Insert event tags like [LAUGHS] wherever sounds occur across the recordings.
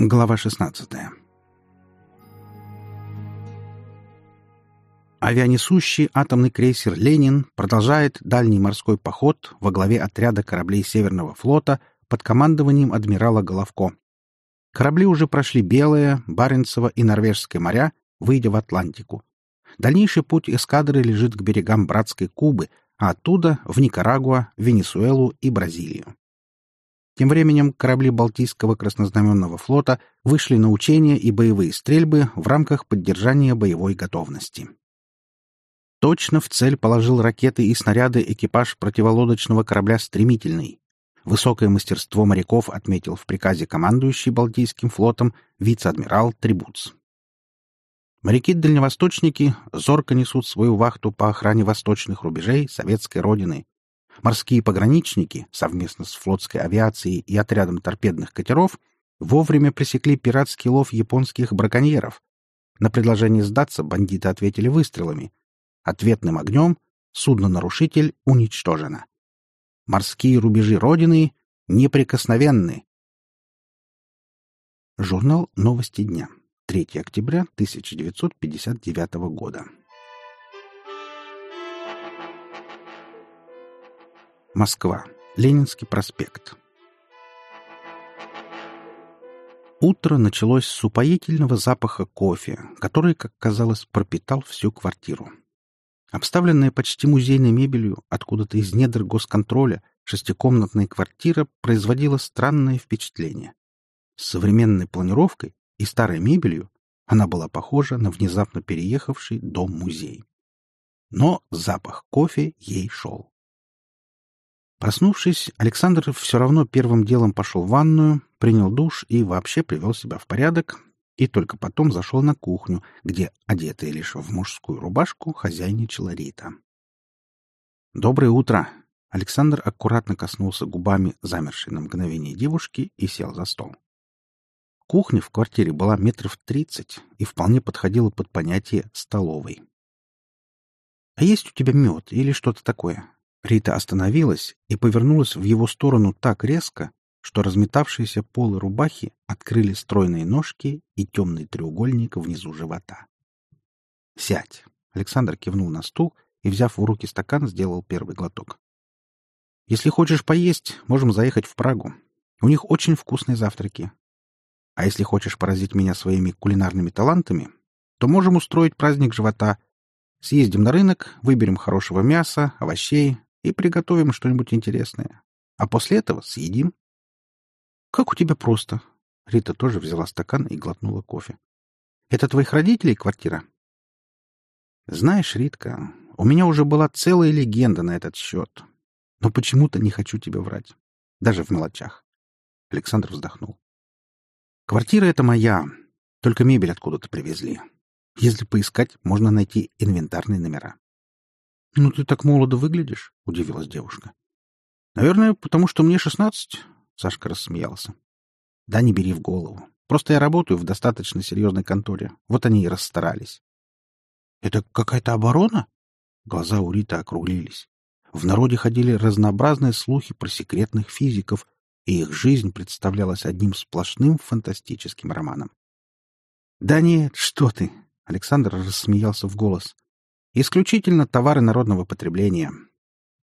Глава 16. Авианесущий атомный крейсер «Ленин» продолжает дальний морской поход во главе отряда кораблей Северного флота под командованием адмирала Головко. Корабли уже прошли Белое, Баренцево и Норвежское моря, выйдя в Атлантику. Дальнейший путь эскадры лежит к берегам братской Кубы, а оттуда в Никарагуа, Венесуэлу и Бразилию. Тем временем корабли Балтийского краснознаменного флота вышли на учения и боевые стрельбы в рамках поддержания боевой готовности. Точно в цель положил ракеты и снаряды экипаж противолодочного корабля «Стремительный». Высокое мастерство моряков отметил в приказе командующий Балтийским флотом вице-адмирал Трибуц. Моряки-дальневосточники зорко несут свою вахту по охране восточных рубежей советской родины, Морские пограничники совместно с флотской авиацией и отрядом торпедных катеров вовремя пресекли пиратский лов японских браконьеров. На предложение сдаться бандиты ответили выстрелами. Ответным огнем судно-нарушитель уничтожено. Морские рубежи Родины неприкосновенны. Журнал «Новости дня». 3 октября 1959 года. Москва. Ленинский проспект. Утро началось с упоительного запаха кофе, который, как казалось, пропитал всю квартиру. Обставленная почти музейной мебелью откуда-то из недр госконтроля, шестикомнатная квартира производила странное впечатление. С современной планировкой и старой мебелью она была похожа на внезапно переехавший дом-музей. Но запах кофе ей шел. Проснувшись, Александр все равно первым делом пошел в ванную, принял душ и вообще привел себя в порядок, и только потом зашел на кухню, где, одетая лишь в мужскую рубашку, хозяйничала Рита. «Доброе утро!» Александр аккуратно коснулся губами замершей на мгновение девушки и сел за стол. Кухня в квартире была метров тридцать и вполне подходила под понятие «столовой». «А есть у тебя мед или что-то такое?» Рита остановилась и повернулась в его сторону так резко, что разметавшиеся полы рубахи открыли стройные ножки и темный треугольник внизу живота. «Сядь!» — Александр кивнул на стул и, взяв в руки стакан, сделал первый глоток. «Если хочешь поесть, можем заехать в Прагу. У них очень вкусные завтраки. А если хочешь поразить меня своими кулинарными талантами, то можем устроить праздник живота. Съездим на рынок, выберем хорошего мяса, овощей, и приготовим что-нибудь интересное. А после этого съедим. — Как у тебя просто. Рита тоже взяла стакан и глотнула кофе. — Это твоих родителей квартира? — Знаешь, Ритка, у меня уже была целая легенда на этот счет. Но почему-то не хочу тебе врать. Даже в мелочах. Александр вздохнул. Квартира эта моя, только мебель откуда-то привезли. Если поискать, можно найти инвентарные номера. «Ну, ты так молодо выглядишь», — удивилась девушка. «Наверное, потому что мне шестнадцать», — Сашка рассмеялся. «Да не бери в голову. Просто я работаю в достаточно серьезной конторе. Вот они и расстарались». «Это какая-то оборона?» Глаза у Риты округлились. В народе ходили разнообразные слухи про секретных физиков, и их жизнь представлялась одним сплошным фантастическим романом. «Да нет, что ты!» — Александр рассмеялся в голос. Исключительно товары народного потребления.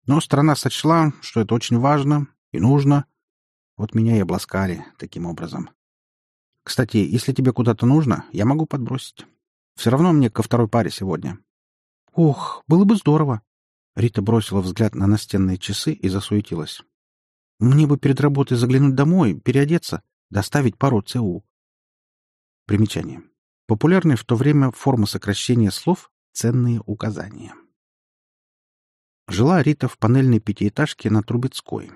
Но страна сочла, что это очень важно и нужно. Вот меня и обласкали таким образом. Кстати, если тебе куда-то нужно, я могу подбросить. Все равно мне ко второй паре сегодня. Ох, было бы здорово. Рита бросила взгляд на настенные часы и засуетилась. Мне бы перед работой заглянуть домой, переодеться, доставить пару ЦУ. Примечание. Популярная в то время форма сокращения слов Ценные указания. Жила Рита в панельной пятиэтажке на Трубецкой.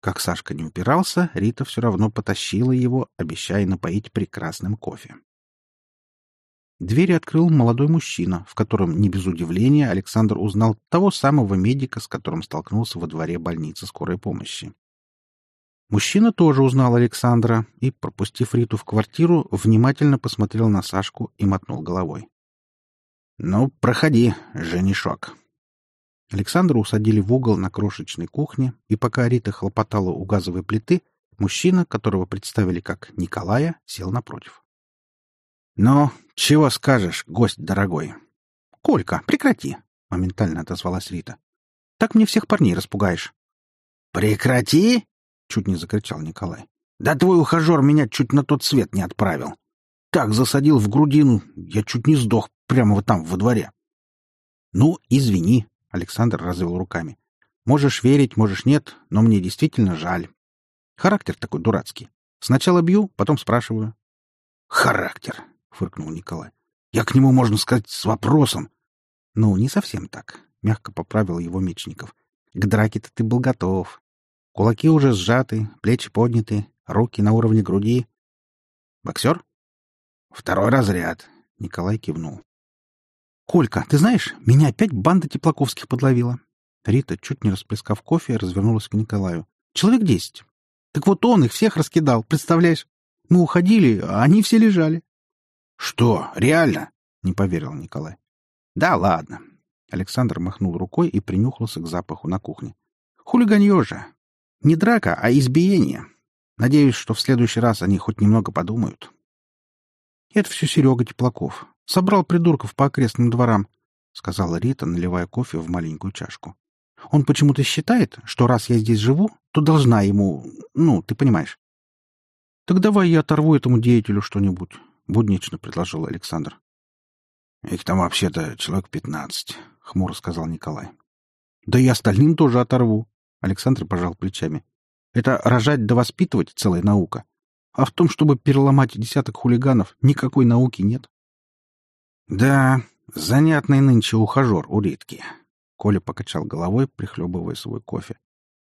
Как Сашка не упирался, Рита все равно потащила его, обещая напоить прекрасным кофе. Двери открыл молодой мужчина, в котором, не без удивления, Александр узнал того самого медика, с которым столкнулся во дворе больницы скорой помощи. Мужчина тоже узнал Александра и, пропустив Риту в квартиру, внимательно посмотрел на Сашку и мотнул головой. «Ну, проходи, женишок». Александра усадили в угол на крошечной кухне, и пока Рита хлопотала у газовой плиты, Мужчина, которого представили как Николая, сел напротив. «Ну, чего скажешь, гость дорогой?» «Колька, прекрати!» — моментально отозвалась Рита. «Так мне всех парней распугаешь». «Прекрати!» — чуть не закричал Николай. «Да твой ухажер меня чуть на тот свет не отправил. Так засадил в грудину, я чуть не сдох прямо вот там, во дворе». «Ну, извини», — Александр развел руками. «Можешь верить, можешь нет, но мне действительно жаль. Характер такой дурацкий. Сначала бью, потом спрашиваю». «Характер», — фыркнул Николай. «Я к нему, можно сказать, с вопросом». «Ну, не совсем так», — мягко поправил его Мечников. «К драке-то ты был готов. Кулаки уже сжаты, плечи подняты, руки на уровне груди. Боксер?» «Второй разряд», — Николай кивнул. «Колька, ты знаешь, меня опять банда Теплаковских подловила». Рита, чуть не расплескав кофе, развернулась к Николаю. «Человек десять. Так вот он их всех раскидал, представляешь? Мы уходили, а они все лежали. «Что, реально?» — не поверил Николай. «Да ладно». Александр махнул рукой и принюхался к запаху на кухне. «Хулиганье же! Не драка, а избиение. Надеюсь, что в следующий раз они хоть немного подумают». «Это все Серега Теплаков. Собрал придурков по окрестным дворам», — сказала Рита, наливая кофе в маленькую чашку. «Он почему-то считает, что раз я здесь живу, то должна ему... Ну, ты понимаешь». «Так давай я оторву этому деятелю что-нибудь буднично предложил Александр. Их там вообще-то человек пятнадцать, хмуро сказал Николай. Да и остальным тоже оторву. Александр пожал плечами. Это рожать да воспитывать целая наука. А в том, чтобы переломать десяток хулиганов, никакой науки нет. Да, занятный нынче ухажер у Ритки. Коля покачал головой, прихлебывая свой кофе.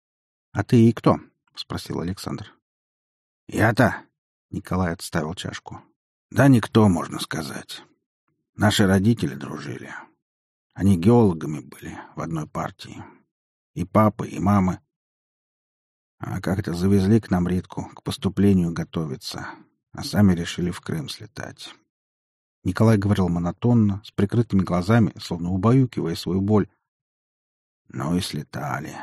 — А ты и кто? — спросил Александр. — Я-то. Николай отставил чашку. Да никто, можно сказать. Наши родители дружили. Они геологами были в одной партии. И папы, и мамы. А как-то завезли к нам Ритку к поступлению готовиться, а сами решили в Крым слетать. Николай говорил монотонно, с прикрытыми глазами, словно убаюкивая свою боль. Ну и слетали.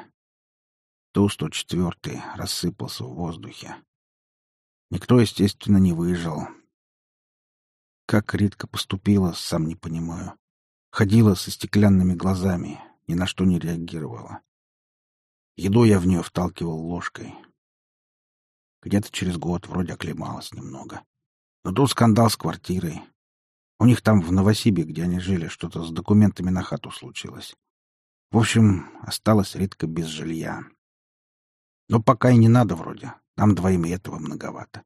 Ту-104 рассыпался в воздухе. Никто, естественно, не выжил. Как Ритка поступила, сам не понимаю. Ходила со стеклянными глазами, ни на что не реагировала. Еду я в нее вталкивал ложкой. Где-то через год вроде оклемалась немного. Но тут скандал с квартирой. У них там в Новосибе, где они жили, что-то с документами на хату случилось. В общем, осталась Ритка без жилья. Но пока и не надо вроде. Нам двоим и этого многовато.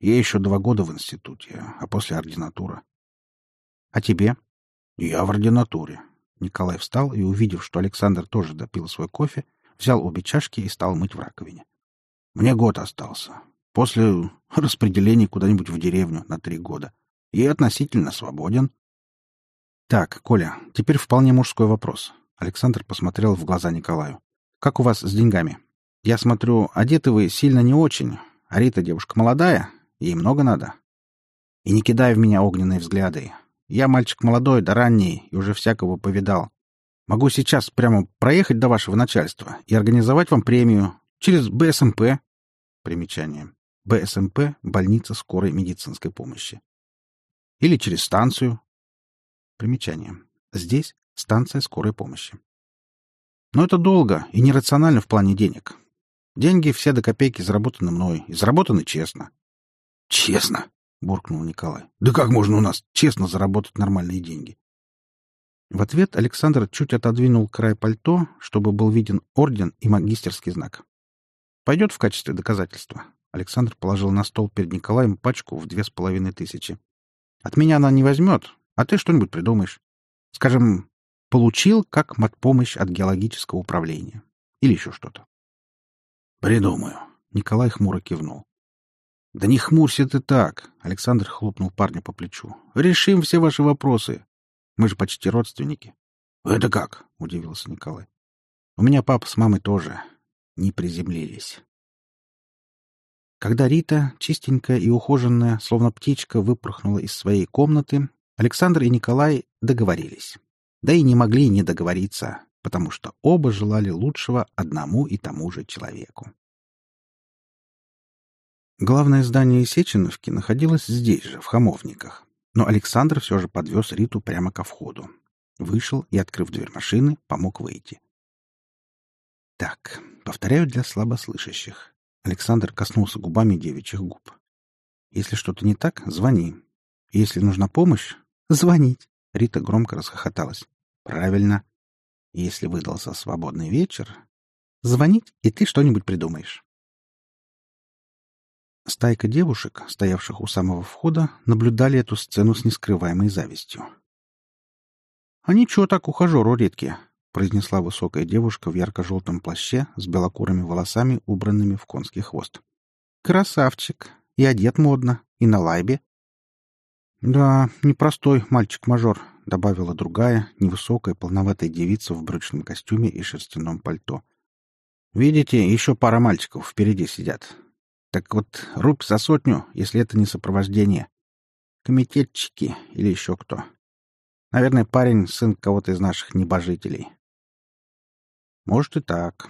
Я еще два года в институте, а после ординатура. — А тебе? — Я в ординатуре. Николай встал и, увидев, что Александр тоже допил свой кофе, взял обе чашки и стал мыть в раковине. — Мне год остался. После [LAUGHS] распределения куда-нибудь в деревню на три года. И относительно свободен. — Так, Коля, теперь вполне мужской вопрос. Александр посмотрел в глаза Николаю. — Как у вас с деньгами? Я смотрю, одеты вы сильно не очень. А Рита девушка молодая, Ей много надо. И не кидай в меня огненные взгляды. Я мальчик молодой да ранний и уже всякого повидал. Могу сейчас прямо проехать до вашего начальства и организовать вам премию через БСМП. Примечание. БСМП — больница скорой медицинской помощи. Или через станцию. Примечание. Здесь станция скорой помощи. Но это долго и нерационально в плане денег. Деньги все до копейки заработаны мной, и заработаны честно. Честно, буркнул Николай. Да как можно у нас честно заработать нормальные деньги? В ответ Александр чуть отодвинул край пальто, чтобы был виден орден и магистерский знак. Пойдет в качестве доказательства. Александр положил на стол перед Николаем пачку в две с половиной тысячи. От меня она не возьмет, а ты что-нибудь придумаешь. Скажем, получил как матпомощь от геологического управления. Или еще что-то. Придумаю. Николай хмуро кивнул. «Да не хмурься ты так!» — Александр хлопнул парня по плечу. «Решим все ваши вопросы. Мы же почти родственники». «Это как?» — удивился Николай. «У меня папа с мамой тоже не приземлились». Когда Рита, чистенькая и ухоженная, словно птичка, выпорхнула из своей комнаты, Александр и Николай договорились. Да и не могли не договориться, потому что оба желали лучшего одному и тому же человеку. Главное здание Сеченовки находилось здесь же, в Хамовниках. Но Александр все же подвез Риту прямо ко входу. Вышел и, открыв дверь машины, помог выйти. Так, повторяю для слабослышащих. Александр коснулся губами девичьих губ. Если что-то не так, звони. Если нужна помощь, звонить. Рита громко расхохоталась. Правильно. Если выдался свободный вечер, звонить, и ты что-нибудь придумаешь. Стайка девушек, стоявших у самого входа, наблюдали эту сцену с нескрываемой завистью. — А ничего так ухажеру редкие, — произнесла высокая девушка в ярко-желтом плаще с белокурыми волосами, убранными в конский хвост. — Красавчик! И одет модно, и на лайбе. — Да, непростой мальчик-мажор, — добавила другая, невысокая, полноватая девица в брючном костюме и шерстяном пальто. — Видите, еще пара мальчиков впереди сидят. Так вот, рубь за сотню, если это не сопровождение. Комитетчики или еще кто. Наверное, парень — сын кого-то из наших небожителей. Может и так.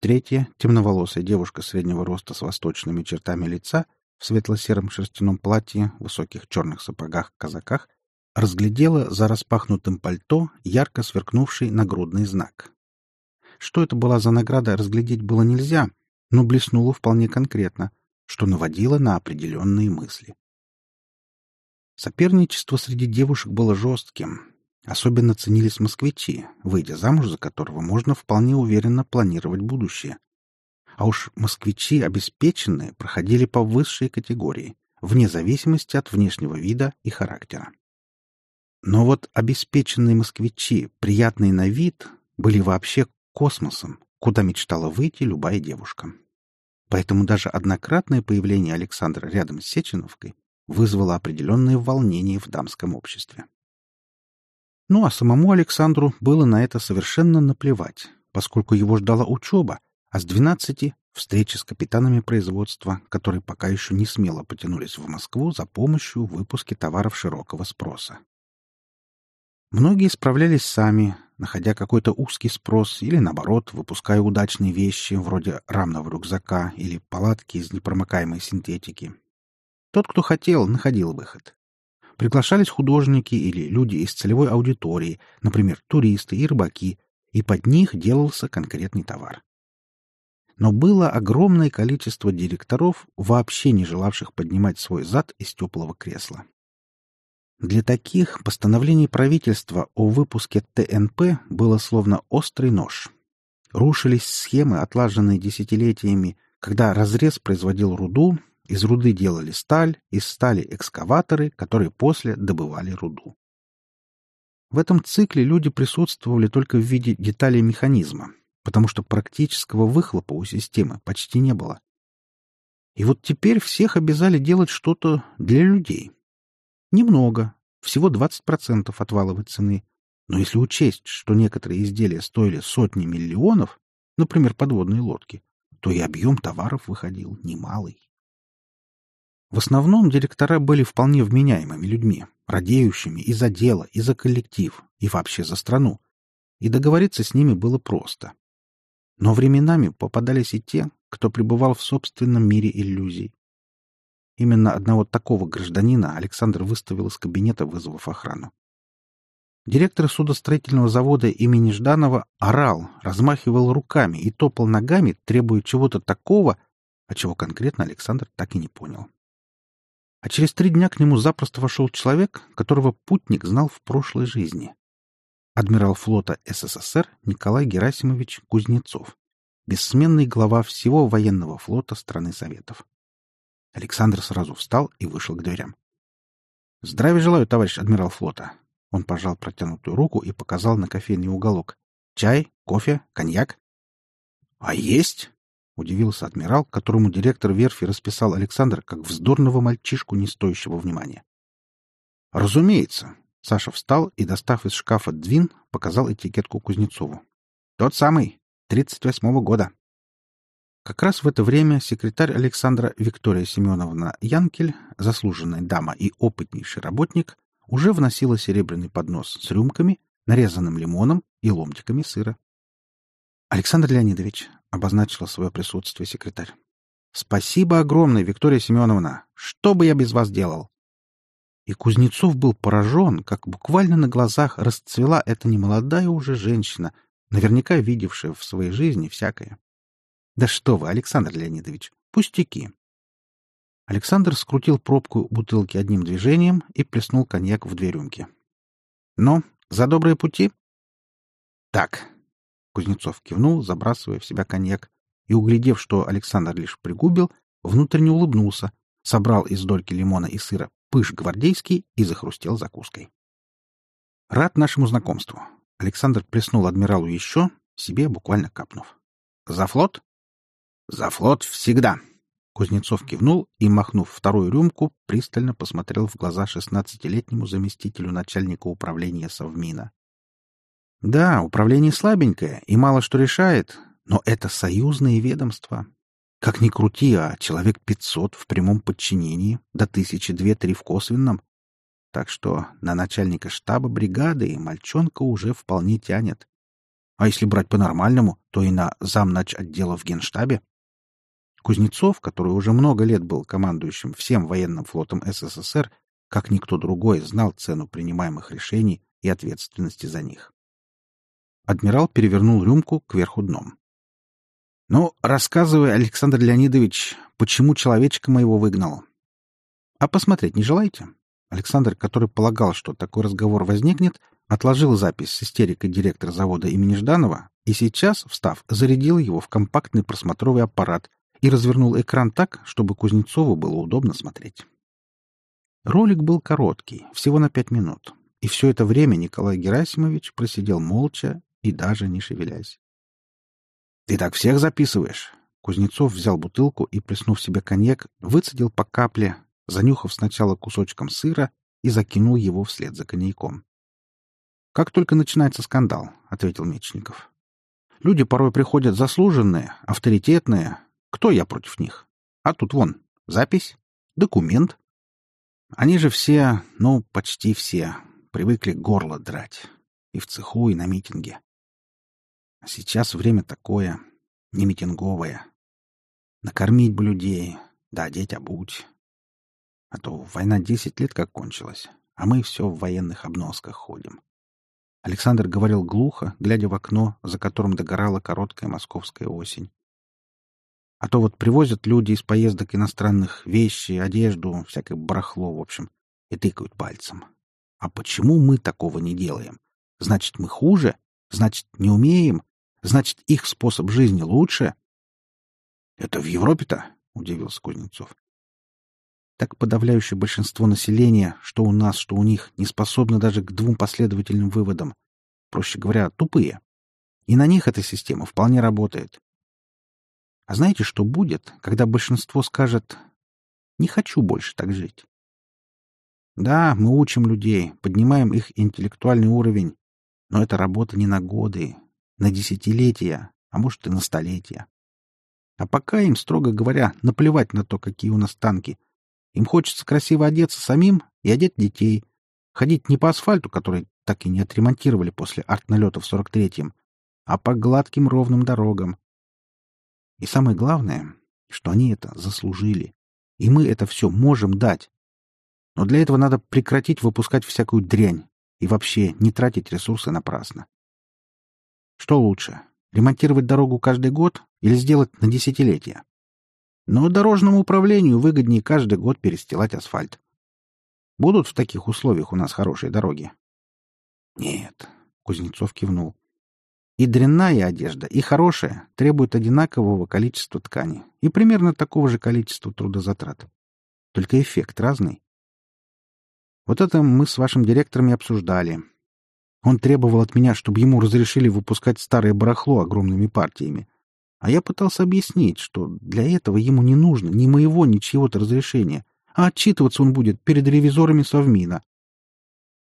Третья, темноволосая девушка среднего роста с восточными чертами лица, в светло-сером шерстяном платье, высоких черных сапогах-казаках, разглядела за распахнутым пальто ярко сверкнувший нагрудный знак. Что это была за награда, разглядеть было нельзя — но блеснуло вполне конкретно, что наводило на определенные мысли. Соперничество среди девушек было жестким. Особенно ценились москвичи, выйдя замуж за которого можно вполне уверенно планировать будущее. А уж москвичи обеспеченные проходили по высшей категории, вне зависимости от внешнего вида и характера. Но вот обеспеченные москвичи, приятные на вид, были вообще космосом, куда мечтала выйти любая девушка. Поэтому даже однократное появление Александра рядом с Сеченовкой вызвало определенное волнение в дамском обществе. Ну а самому Александру было на это совершенно наплевать, поскольку его ждала учеба, а с двенадцати — встречи с капитанами производства, которые пока еще не смело потянулись в Москву за помощью в выпуске товаров широкого спроса. Многие справлялись сами, находя какой-то узкий спрос или, наоборот, выпуская удачные вещи вроде рамного рюкзака или палатки из непромокаемой синтетики. Тот, кто хотел, находил выход. Приглашались художники или люди из целевой аудитории, например, туристы и рыбаки, и под них делался конкретный товар. Но было огромное количество директоров, вообще не желавших поднимать свой зад из теплого кресла. Для таких постановление правительства о выпуске ТНП было словно острый нож. Рушились схемы, отлаженные десятилетиями, когда разрез производил руду, из руды делали сталь, из стали экскаваторы, которые после добывали руду. В этом цикле люди присутствовали только в виде деталей механизма, потому что практического выхлопа у системы почти не было. И вот теперь всех обязали делать что-то для людей — Немного, всего 20% от валовой цены. Но если учесть, что некоторые изделия стоили сотни миллионов, например, подводные лодки, то и объем товаров выходил немалый. В основном директора были вполне вменяемыми людьми, радеющими и за дело, и за коллектив, и вообще за страну. И договориться с ними было просто. Но временами попадались и те, кто пребывал в собственном мире иллюзий. Именно одного такого гражданина Александр выставил из кабинета, вызвав охрану. Директор судостроительного завода имени Жданова орал, размахивал руками и топал ногами, требуя чего-то такого, а чего конкретно Александр так и не понял. А через три дня к нему запросто вошел человек, которого путник знал в прошлой жизни. Адмирал флота СССР Николай Герасимович Кузнецов, бессменный глава всего военного флота страны Советов. Александр сразу встал и вышел к дверям. «Здравия желаю, товарищ адмирал флота!» Он пожал протянутую руку и показал на кофейный уголок. «Чай? Кофе? Коньяк?» «А есть?» — удивился адмирал, которому директор верфи расписал Александр как вздорного мальчишку, не стоящего внимания. «Разумеется!» — Саша встал и, достав из шкафа двин, показал этикетку Кузнецову. «Тот самый, тридцать восьмого года. Как раз в это время секретарь Александра Виктория Семеновна Янкель, заслуженная дама и опытнейший работник, уже вносила серебряный поднос с рюмками, нарезанным лимоном и ломтиками сыра. «Александр Леонидович», — обозначила свое присутствие секретарь, Спасибо огромное, Виктория Семеновна. Что бы я без вас делал? И Кузнецов был поражен, как буквально на глазах расцвела эта немолодая уже женщина, наверняка видевшая в своей жизни всякое. Да что вы, Александр Леонидович, пустяки. Александр скрутил пробку бутылки одним движением и плеснул коньяк в две рюмки. «Ну, за добрые пути?» «Так», — Кузнецов кивнул, забрасывая в себя коньяк, и, углядев, что Александр лишь пригубил, внутренне улыбнулся, собрал из дольки лимона и сыра пыш гвардейский и захрустел закуской. «Рад нашему знакомству». Александр плеснул адмиралу еще, себе буквально капнув. «За флот?» «За флот всегда!» Кузнецов кивнул и, махнув вторую рюмку, пристально посмотрел в глаза шестнадцатилетнему заместителю начальника управления Совмина. «Да, управление слабенькое и мало что решает, но это союзные ведомства. Как ни крути, а человек пятьсот в прямом подчинении, до тысячи две-три в косвенном. Так что на начальника штаба бригады мальчонка уже вполне тянет. А если брать по-нормальному, то и на замнач отдела в генштабе. Кузнецов, который уже много лет был командующим всем военным флотом СССР, как никто другой знал цену принимаемых решений и ответственности за них. Адмирал перевернул рюмку кверху дном. «Ну, рассказывай, Александр Леонидович, почему человечка моего выгнал?» «А посмотреть не желаете?» Александр, который полагал, что такой разговор возникнет, отложил запись с истерикой директора завода имени Жданова и сейчас, встав, зарядил его в компактный просмотровый аппарат и развернул экран так, чтобы Кузнецову было удобно смотреть. Ролик был короткий, всего на пять минут, и все это время Николай Герасимович просидел молча и даже не шевелясь. «Ты так всех записываешь?» Кузнецов взял бутылку и, плеснув себе коньяк, выцедил по капле, занюхав сначала кусочком сыра и закинул его вслед за коньяком. «Как только начинается скандал», — ответил Мечников. «Люди порой приходят заслуженные, авторитетные. Кто я против них? А тут вон, запись, документ. Они же все, ну, почти все, привыкли горло драть. И в цеху, и на митинге. А сейчас время такое, не митинговое. Накормить бы людей, да одеть обуть. А то война десять лет как кончилась, а мы все в военных обносках ходим. Александр говорил глухо, глядя в окно, за которым догорала короткая московская осень. А то вот привозят люди из поездок иностранных вещи, одежду, всякое барахло, в общем, и тыкают пальцем. А почему мы такого не делаем? Значит, мы хуже? Значит, не умеем? Значит, их способ жизни лучше? — Это в Европе-то? — удивился Кузнецов. Так подавляющее большинство населения, что у нас, что у них, не способны даже к двум последовательным выводам. Проще говоря, тупые. И на них эта система вполне работает. А знаете, что будет, когда большинство скажет «не хочу больше так жить»? Да, мы учим людей, поднимаем их интеллектуальный уровень, но это работа не на годы, на десятилетия, а может и на столетия. А пока им, строго говоря, наплевать на то, какие у нас танки. Им хочется красиво одеться самим и одеть детей. Ходить не по асфальту, который так и не отремонтировали после артналета в 43-м, а по гладким ровным дорогам. И самое главное, что они это заслужили. И мы это все можем дать. Но для этого надо прекратить выпускать всякую дрянь и вообще не тратить ресурсы напрасно. Что лучше, ремонтировать дорогу каждый год или сделать на десятилетия? Но дорожному управлению выгоднее каждый год перестилать асфальт. Будут в таких условиях у нас хорошие дороги? Нет, Кузнецов кивнул. И дрянная одежда, и хорошая требуют одинакового количества ткани и примерно такого же количества трудозатрат. Только эффект разный. Вот это мы с вашим директором и обсуждали. Он требовал от меня, чтобы ему разрешили выпускать старое барахло огромными партиями. А я пытался объяснить, что для этого ему не нужно ни моего, ни чьего-то разрешения, а отчитываться он будет перед ревизорами Совмина.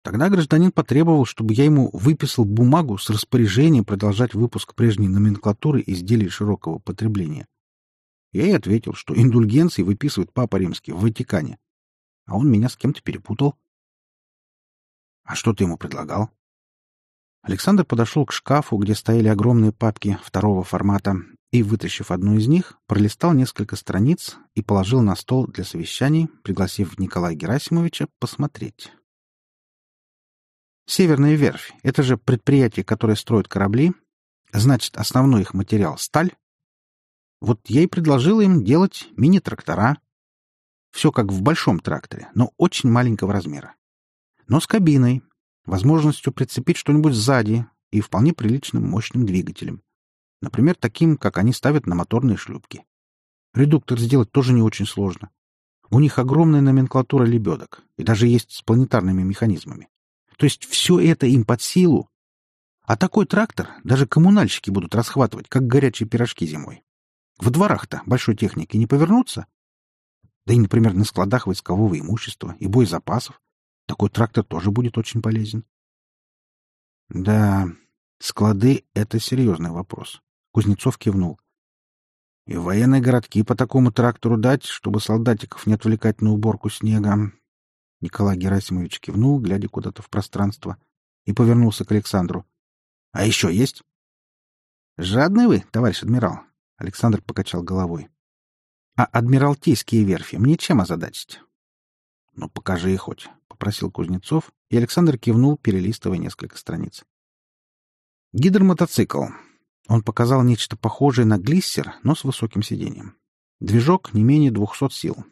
Тогда гражданин потребовал, чтобы я ему выписал бумагу с распоряжением продолжать выпуск прежней номенклатуры изделий широкого потребления. Я и ответил, что индульгенции выписывает Папа Римский в Ватикане. А он меня с кем-то перепутал. — А что ты ему предлагал? Александр подошел к шкафу, где стояли огромные папки второго формата, и, вытащив одну из них, пролистал несколько страниц и положил на стол для совещаний, пригласив Николая Герасимовича посмотреть. Северная верфь — это же предприятие, которое строит корабли. Значит, основной их материал — сталь. Вот я и предложил им делать мини-трактора. Все как в большом тракторе, но очень маленького размера. Но с кабиной, возможностью прицепить что-нибудь сзади и вполне приличным мощным двигателем. Например, таким, как они ставят на моторные шлюпки. Редуктор сделать тоже не очень сложно. У них огромная номенклатура лебедок, и даже есть с планетарными механизмами. То есть все это им под силу. А такой трактор даже коммунальщики будут расхватывать, как горячие пирожки зимой. В дворах-то большой техники не повернуться. Да и, например, на складах войскового имущества и боезапасов такой трактор тоже будет очень полезен. Да, склады — это серьезный вопрос. Кузнецов кивнул. И военные городки по такому трактору дать, чтобы солдатиков не отвлекать на уборку снега. Николай Герасимович кивнул, глядя куда-то в пространство, и повернулся к Александру. — А еще есть? — Жадный вы, товарищ адмирал, — Александр покачал головой. — А адмиралтейские верфи мне чем озадачить? — Ну, покажи их хоть, — попросил Кузнецов, и Александр кивнул, перелистывая несколько страниц. Гидромотоцикл. Он показал нечто похожее на глиссер, но с высоким сиденьем. Движок не менее двухсот сил.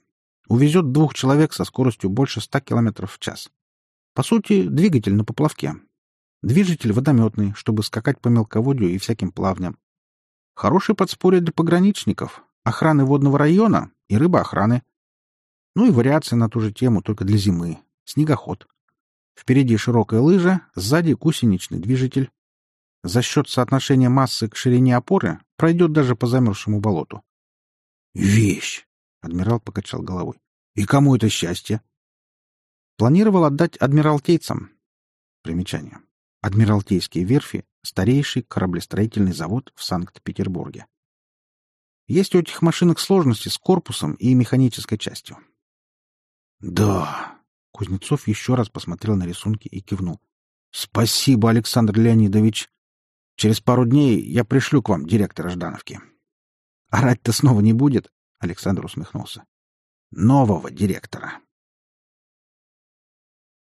Увезет двух человек со скоростью больше ста километров в час. По сути, двигатель на поплавке. Движитель водометный, чтобы скакать по мелководью и всяким плавням. Хорошее подспорье для пограничников, охраны водного района и рыбоохраны. Ну и вариация на ту же тему, только для зимы. Снегоход. Впереди широкая лыжа, сзади гусеничный движитель, за счет соотношения массы к ширине опоры пройдет даже по замерзшему болоту. «Вещь!» — адмирал покачал головой. «И кому это счастье?» Планировал отдать адмиралтейцам. Примечание. Адмиралтейские верфи — старейший кораблестроительный завод в Санкт-Петербурге. Есть у этих машинок сложности с корпусом и механической частью. «Да!» — Кузнецов еще раз посмотрел на рисунки и кивнул. «Спасибо, Александр Леонидович. Через пару дней я пришлю к вам директора Ждановки. Орать-то снова не будет, Александр усмехнулся. Нового директора.